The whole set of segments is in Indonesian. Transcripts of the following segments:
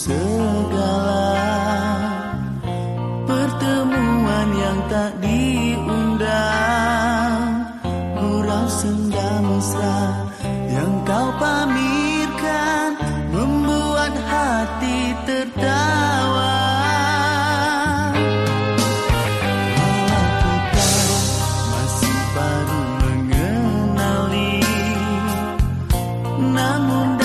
segala pertemuan yang tak diundang kurang senja mesra yang kau pamirkan membuat hati tertawa. Kita masih baru mengenali namun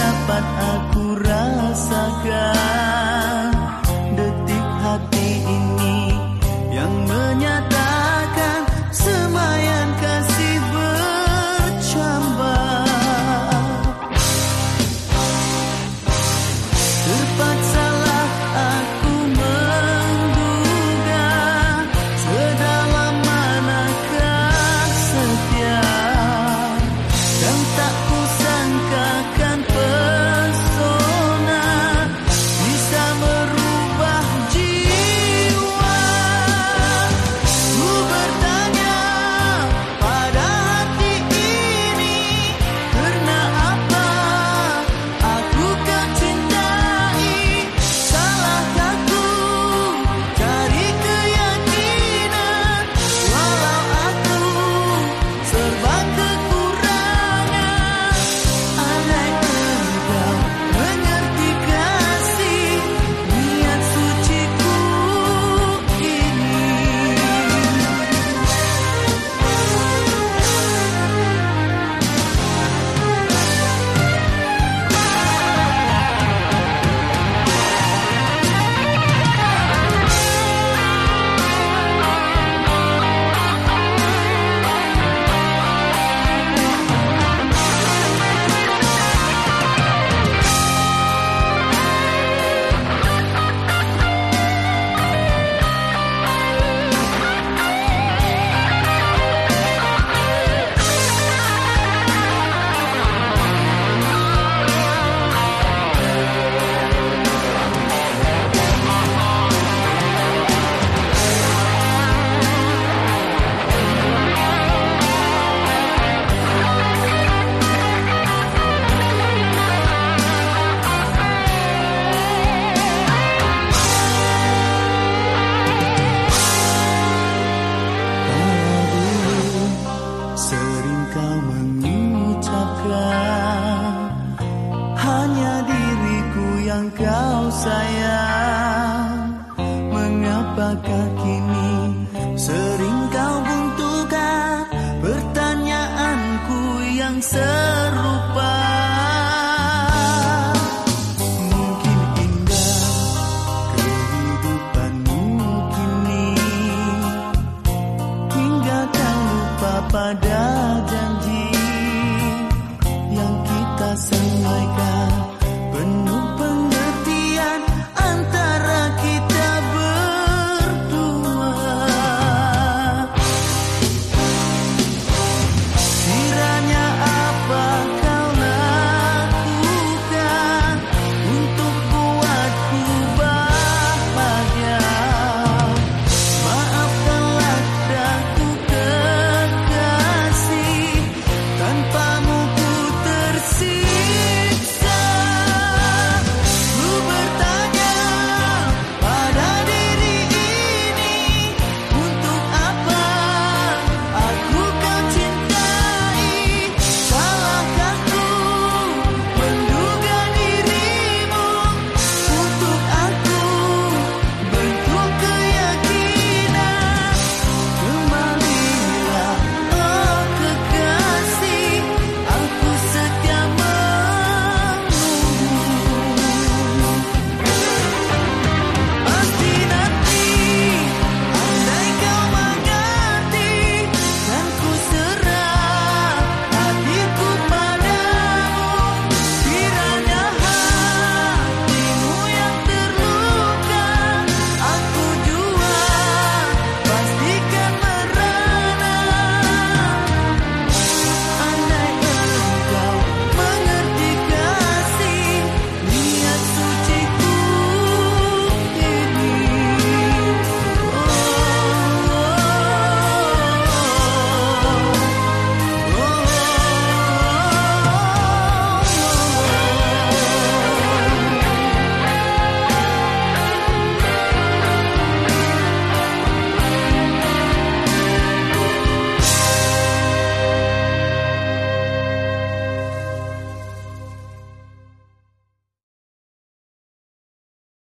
Hanya diriku yang kau sayang. Mengapakah kini sering kau buntukan Pertanyaanku yang serupa